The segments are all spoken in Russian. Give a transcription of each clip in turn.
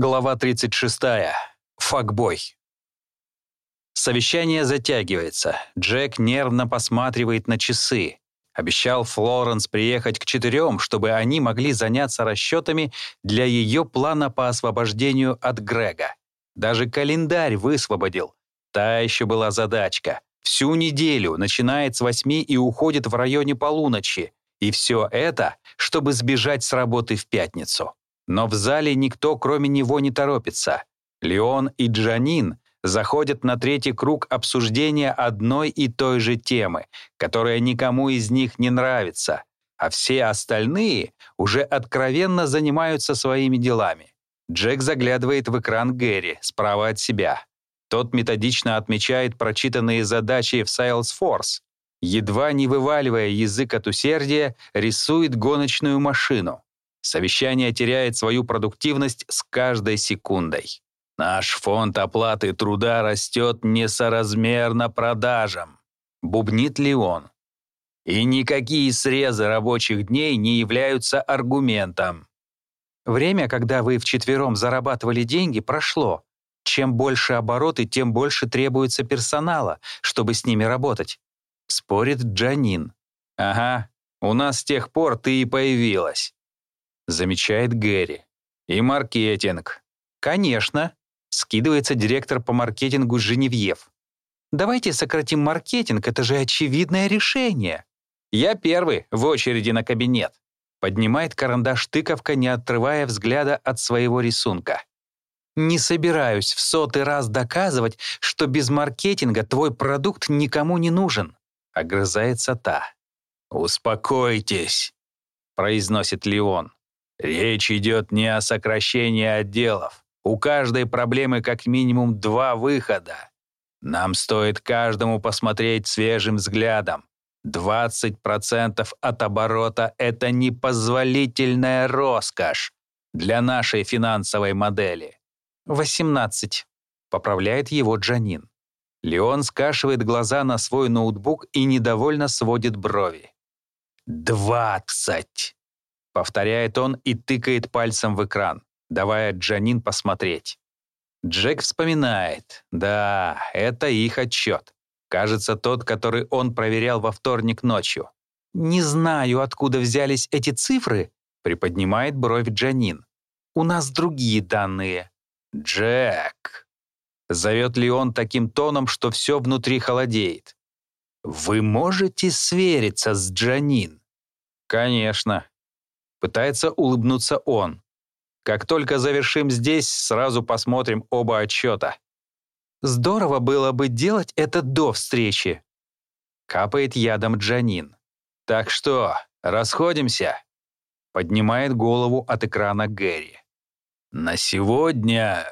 Глава 36. Факбой. Совещание затягивается. Джек нервно посматривает на часы. Обещал Флоренс приехать к четырем, чтобы они могли заняться расчетами для ее плана по освобождению от Грега. Даже календарь высвободил. Та еще была задачка. Всю неделю, начинает с восьми и уходит в районе полуночи. И все это, чтобы сбежать с работы в пятницу. Но в зале никто, кроме него, не торопится. Леон и Джанин заходят на третий круг обсуждения одной и той же темы, которая никому из них не нравится, а все остальные уже откровенно занимаются своими делами. Джек заглядывает в экран Гэри справа от себя. Тот методично отмечает прочитанные задачи в Salesforce. Едва не вываливая язык от усердия, рисует гоночную машину. Совещание теряет свою продуктивность с каждой секундой. Наш фонд оплаты труда растет несоразмерно продажам, бубнит ли он. И никакие срезы рабочих дней не являются аргументом. Время, когда вы вчетвером зарабатывали деньги, прошло. Чем больше обороты, тем больше требуется персонала, чтобы с ними работать. Спорит Джанин. Ага, у нас с тех пор ты и появилась замечает Гэри. И маркетинг. Конечно, скидывается директор по маркетингу Женевьев. Давайте сократим маркетинг, это же очевидное решение. Я первый в очереди на кабинет. Поднимает карандаш тыковка, не отрывая взгляда от своего рисунка. Не собираюсь в сотый раз доказывать, что без маркетинга твой продукт никому не нужен. Огрызается та. «Успокойтесь», — произносит Леон. Речь идет не о сокращении отделов. У каждой проблемы как минимум два выхода. Нам стоит каждому посмотреть свежим взглядом. 20% от оборота — это непозволительная роскошь для нашей финансовой модели. 18. Поправляет его Джанин. Леон скашивает глаза на свой ноутбук и недовольно сводит брови. «Двадцать!» Повторяет он и тыкает пальцем в экран, давая Джанин посмотреть. Джек вспоминает. Да, это их отчет. Кажется, тот, который он проверял во вторник ночью. «Не знаю, откуда взялись эти цифры», — приподнимает бровь Джанин. «У нас другие данные». «Джек!» Зовет ли он таким тоном, что все внутри холодеет? «Вы можете свериться с Джанин?» «Конечно. Пытается улыбнуться он. Как только завершим здесь, сразу посмотрим оба отчета. Здорово было бы делать это до встречи. Капает ядом Джанин. Так что, расходимся? Поднимает голову от экрана Гэри. На сегодня...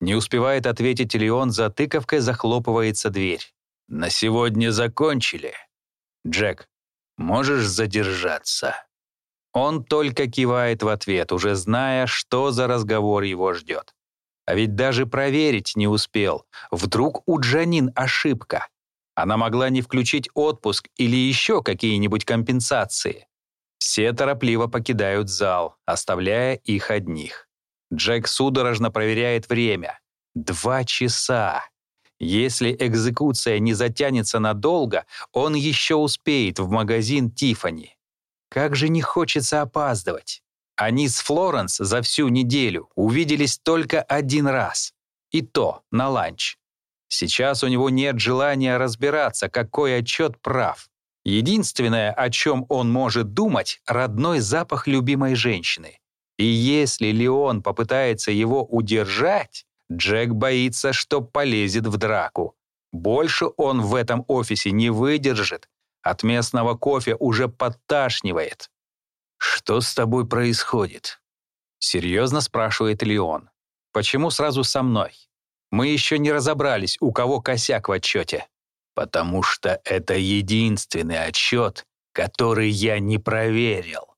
Не успевает ответить Леон, за тыковкой захлопывается дверь. На сегодня закончили. Джек, можешь задержаться? Он только кивает в ответ, уже зная, что за разговор его ждет. А ведь даже проверить не успел. Вдруг у Джанин ошибка. Она могла не включить отпуск или еще какие-нибудь компенсации. Все торопливо покидают зал, оставляя их одних. Джек судорожно проверяет время. Два часа. Если экзекуция не затянется надолго, он еще успеет в магазин Тифани. Как же не хочется опаздывать. Они с Флоренс за всю неделю увиделись только один раз. И то на ланч. Сейчас у него нет желания разбираться, какой отчет прав. Единственное, о чем он может думать, родной запах любимой женщины. И если Леон попытается его удержать, Джек боится, что полезет в драку. Больше он в этом офисе не выдержит от местного кофе уже подташнивает. «Что с тобой происходит?» Серьезно спрашивает Леон. «Почему сразу со мной? Мы еще не разобрались, у кого косяк в отчете». «Потому что это единственный отчет, который я не проверил».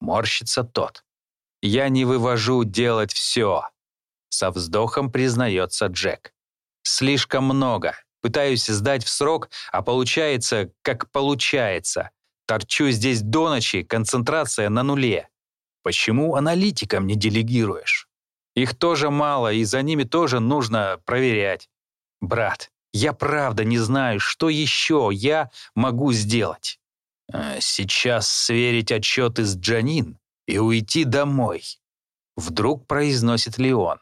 Морщится тот. «Я не вывожу делать все», — со вздохом признается Джек. «Слишком много. Пытаюсь сдать в срок, а получается, как получается. Торчу здесь до ночи, концентрация на нуле. Почему аналитикам не делегируешь? Их тоже мало, и за ними тоже нужно проверять. Брат, я правда не знаю, что еще я могу сделать. Э, сейчас сверить отчеты с Джанин и уйти домой. Вдруг произносит Леон.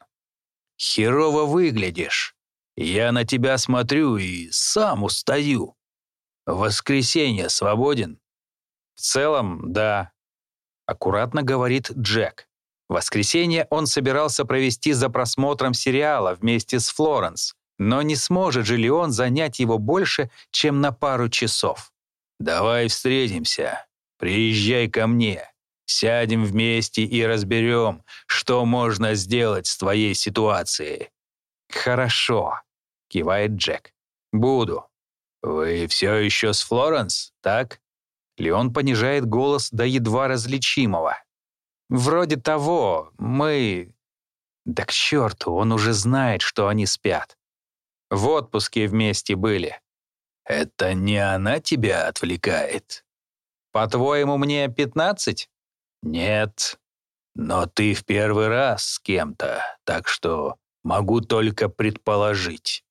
Херово выглядишь. Я на тебя смотрю и сам устаю. воскресенье свободен? В целом, да. Аккуратно говорит Джек. Воскресенье он собирался провести за просмотром сериала вместе с Флоренс, но не сможет же ли он занять его больше, чем на пару часов. «Давай встретимся. Приезжай ко мне. Сядем вместе и разберем, что можно сделать с твоей ситуацией». «Хорошо», — кивает Джек. «Буду». «Вы все еще с Флоренс, так?» Леон понижает голос до едва различимого. «Вроде того, мы...» Да к черту, он уже знает, что они спят. В отпуске вместе были. «Это не она тебя отвлекает?» «По-твоему, мне пятнадцать?» «Нет, но ты в первый раз с кем-то, так что могу только предположить».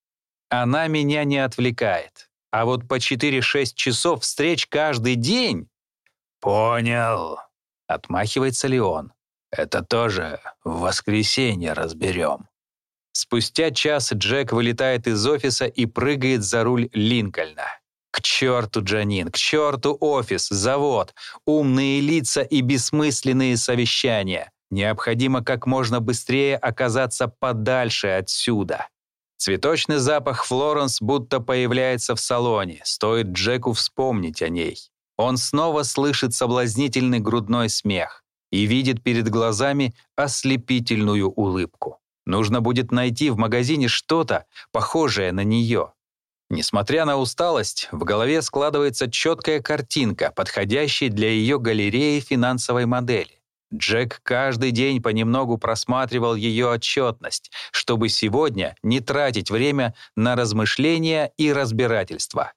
«Она меня не отвлекает, а вот по 4-6 часов встреч каждый день...» «Понял», — отмахивается Леон. «Это тоже в воскресенье разберем». Спустя час Джек вылетает из офиса и прыгает за руль Линкольна. К черту Джанин, к черту офис, завод, умные лица и бессмысленные совещания. Необходимо как можно быстрее оказаться подальше отсюда. Цветочный запах Флоренс будто появляется в салоне, стоит Джеку вспомнить о ней. Он снова слышит соблазнительный грудной смех и видит перед глазами ослепительную улыбку. Нужно будет найти в магазине что-то, похожее на нее. Несмотря на усталость, в голове складывается четкая картинка, подходящая для ее галереи финансовой модели. Джек каждый день понемногу просматривал ее отчетность, чтобы сегодня не тратить время на размышления и разбирательства.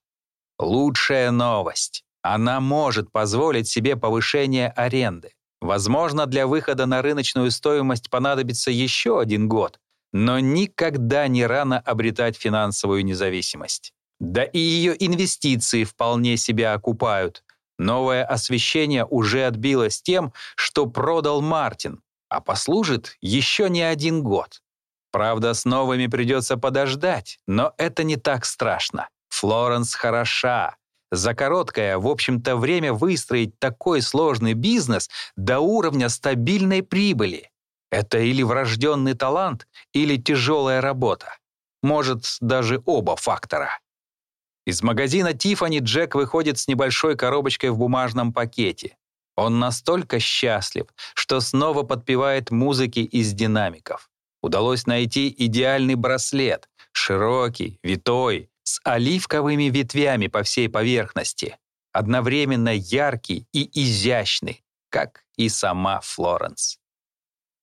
Лучшая новость. Она может позволить себе повышение аренды. Возможно, для выхода на рыночную стоимость понадобится еще один год, но никогда не рано обретать финансовую независимость. Да и ее инвестиции вполне себя окупают. Новое освещение уже отбилось тем, что продал Мартин, а послужит еще не один год. Правда, с новыми придется подождать, но это не так страшно. Флоренс хороша, за короткое, в общем-то, время выстроить такой сложный бизнес до уровня стабильной прибыли. Это или врожденный талант, или тяжелая работа. Может, даже оба фактора. Из магазина Тифани Джек выходит с небольшой коробочкой в бумажном пакете. Он настолько счастлив, что снова подпевает музыки из динамиков. Удалось найти идеальный браслет, широкий, витой, с оливковыми ветвями по всей поверхности, одновременно яркий и изящный, как и сама Флоренс.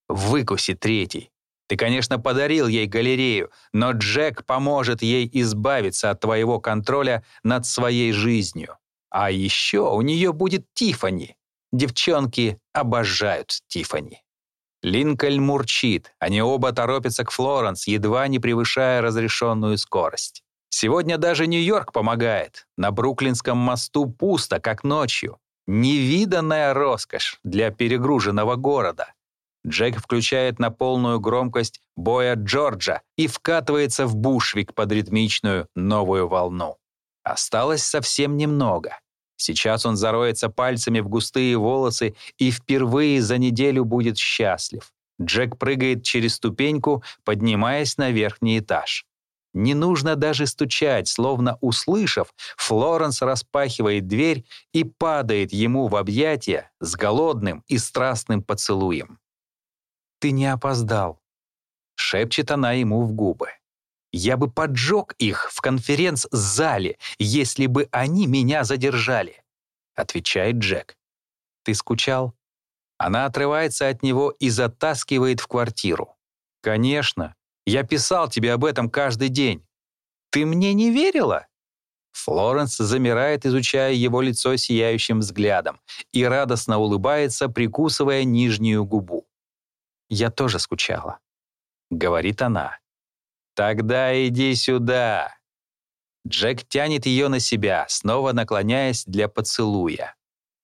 Выкуси третий. Ты, конечно, подарил ей галерею, но Джек поможет ей избавиться от твоего контроля над своей жизнью. А еще у нее будет Тифани. Девчонки обожают Тифани. Линкольн мурчит, они оба торопятся к Флоренс, едва не превышая разрешенную скорость. Сегодня даже Нью-Йорк помогает. На Бруклинском мосту пусто, как ночью. Невиданная роскошь для перегруженного города. Джек включает на полную громкость боя Джорджа и вкатывается в бушвик под ритмичную новую волну. Осталось совсем немного. Сейчас он зароется пальцами в густые волосы и впервые за неделю будет счастлив. Джек прыгает через ступеньку, поднимаясь на верхний этаж. Не нужно даже стучать, словно услышав, Флоренс распахивает дверь и падает ему в объятия с голодным и страстным поцелуем. «Ты не опоздал», — шепчет она ему в губы. «Я бы поджег их в конференц-зале, если бы они меня задержали», — отвечает Джек. «Ты скучал?» Она отрывается от него и затаскивает в квартиру. «Конечно, я писал тебе об этом каждый день. Ты мне не верила?» Флоренс замирает, изучая его лицо сияющим взглядом, и радостно улыбается, прикусывая нижнюю губу. «Я тоже скучала», — говорит она. «Тогда иди сюда». Джек тянет ее на себя, снова наклоняясь для поцелуя.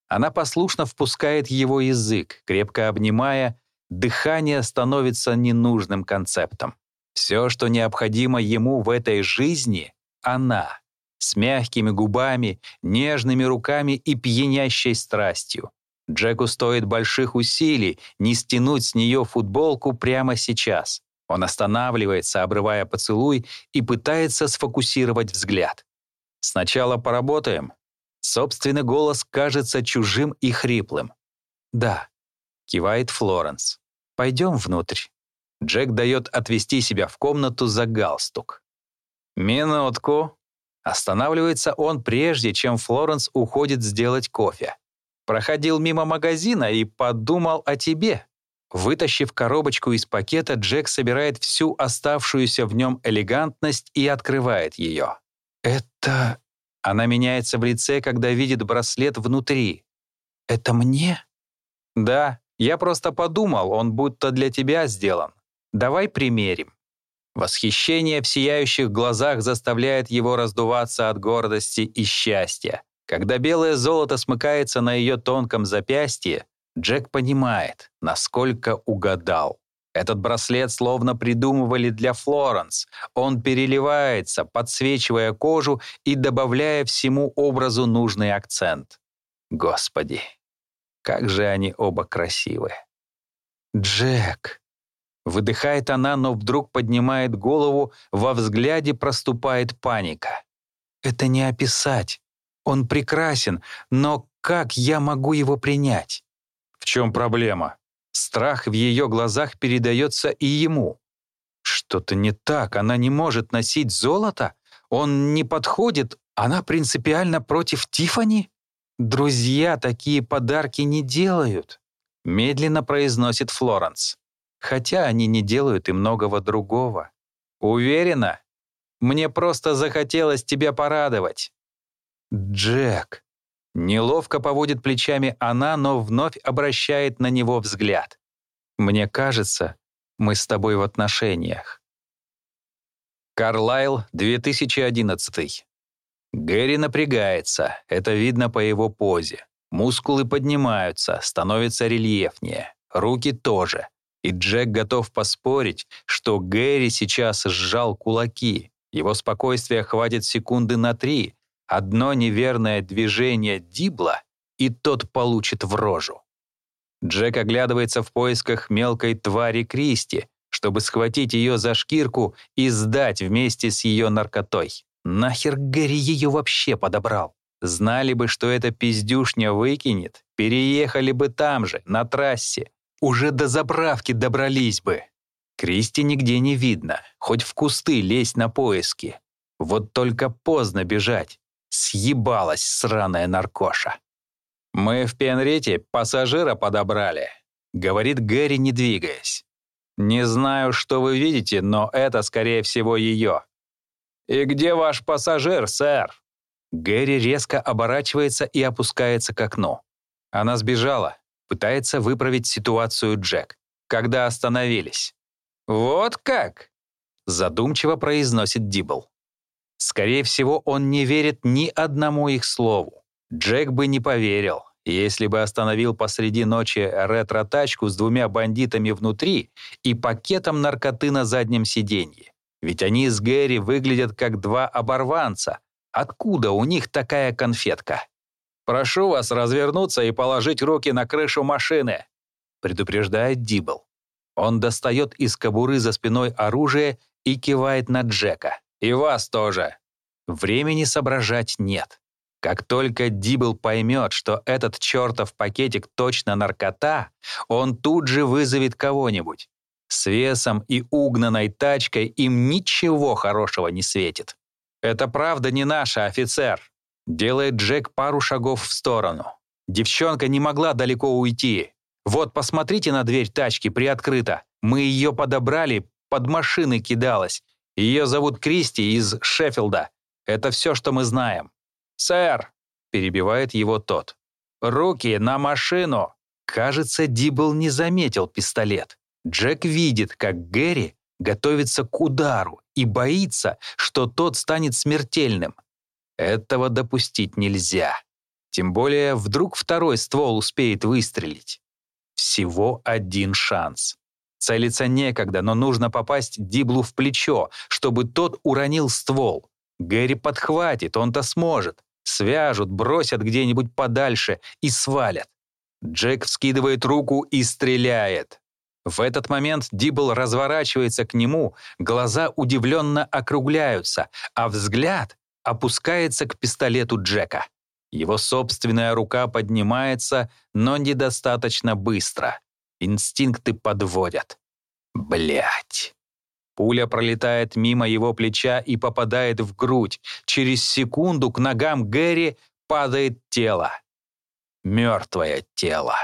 Она послушно впускает его язык, крепко обнимая, дыхание становится ненужным концептом. Все, что необходимо ему в этой жизни — она, с мягкими губами, нежными руками и пьянящей страстью. Джеку стоит больших усилий не стянуть с нее футболку прямо сейчас. Он останавливается, обрывая поцелуй, и пытается сфокусировать взгляд. «Сначала поработаем». Собственный голос кажется чужим и хриплым. «Да», — кивает Флоренс. «Пойдем внутрь». Джек дает отвести себя в комнату за галстук. «Минутку». Останавливается он прежде, чем Флоренс уходит сделать кофе. Проходил мимо магазина и подумал о тебе. Вытащив коробочку из пакета, Джек собирает всю оставшуюся в нем элегантность и открывает ее. «Это...» Она меняется в лице, когда видит браслет внутри. «Это мне?» «Да, я просто подумал, он будто для тебя сделан. Давай примерим». Восхищение в сияющих глазах заставляет его раздуваться от гордости и счастья. Когда белое золото смыкается на ее тонком запястье, Джек понимает, насколько угадал. Этот браслет словно придумывали для Флоренс. Он переливается, подсвечивая кожу и добавляя всему образу нужный акцент. Господи, как же они оба красивы. «Джек!» Выдыхает она, но вдруг поднимает голову, во взгляде проступает паника. «Это не описать. Он прекрасен, но как я могу его принять?» В чем проблема? Страх в ее глазах передается и ему. Что-то не так, она не может носить золото? Он не подходит, она принципиально против Тифани? Друзья такие подарки не делают, медленно произносит Флоренс. Хотя они не делают и многого другого. Уверена? Мне просто захотелось тебя порадовать. Джек, Неловко поводит плечами она, но вновь обращает на него взгляд. «Мне кажется, мы с тобой в отношениях». Карлайл, 2011. Гэри напрягается, это видно по его позе. Мускулы поднимаются, становятся рельефнее. Руки тоже. И Джек готов поспорить, что Гэри сейчас сжал кулаки. Его спокойствия хватит секунды на три, Одно неверное движение Дибла, и тот получит в рожу. Джек оглядывается в поисках мелкой твари Кристи, чтобы схватить ее за шкирку и сдать вместе с ее наркотой. Нахер Гэри ее вообще подобрал? Знали бы, что эта пиздюшня выкинет, переехали бы там же, на трассе. Уже до заправки добрались бы. Кристи нигде не видно, хоть в кусты лезть на поиски. Вот только поздно бежать. Съебалась сраная наркоша. «Мы в Пенрите пассажира подобрали», — говорит Гэри, не двигаясь. «Не знаю, что вы видите, но это, скорее всего, ее». «И где ваш пассажир, сэр?» Гэри резко оборачивается и опускается к окну. Она сбежала, пытается выправить ситуацию Джек, когда остановились. «Вот как?» — задумчиво произносит Дибл. Скорее всего, он не верит ни одному их слову. Джек бы не поверил, если бы остановил посреди ночи ретро-тачку с двумя бандитами внутри и пакетом наркоты на заднем сиденье. Ведь они с Гэри выглядят как два оборванца. Откуда у них такая конфетка? «Прошу вас развернуться и положить руки на крышу машины», предупреждает Дибл. Он достает из кобуры за спиной оружие и кивает на Джека. И вас тоже. Времени соображать нет. Как только Дибл поймет, что этот чертов пакетик точно наркота, он тут же вызовет кого-нибудь. С весом и угнанной тачкой им ничего хорошего не светит. «Это правда не наша, офицер», — делает Джек пару шагов в сторону. Девчонка не могла далеко уйти. Вот, посмотрите на дверь тачки, приоткрыта. Мы ее подобрали, под машины кидалась. Ее зовут Кристи из Шеффилда. Это все, что мы знаем». «Сэр», — перебивает его тот, — «руки на машину». Кажется, Дибл не заметил пистолет. Джек видит, как Гэри готовится к удару и боится, что тот станет смертельным. Этого допустить нельзя. Тем более, вдруг второй ствол успеет выстрелить. Всего один шанс. Целиться некогда, но нужно попасть Диблу в плечо, чтобы тот уронил ствол. Гэри подхватит, он-то сможет. Свяжут, бросят где-нибудь подальше и свалят. Джек вскидывает руку и стреляет. В этот момент Дибл разворачивается к нему, глаза удивленно округляются, а взгляд опускается к пистолету Джека. Его собственная рука поднимается, но недостаточно быстро. Инстинкты подводят. Блять. Пуля пролетает мимо его плеча и попадает в грудь. Через секунду к ногам Гэри падает тело. Мертвое тело.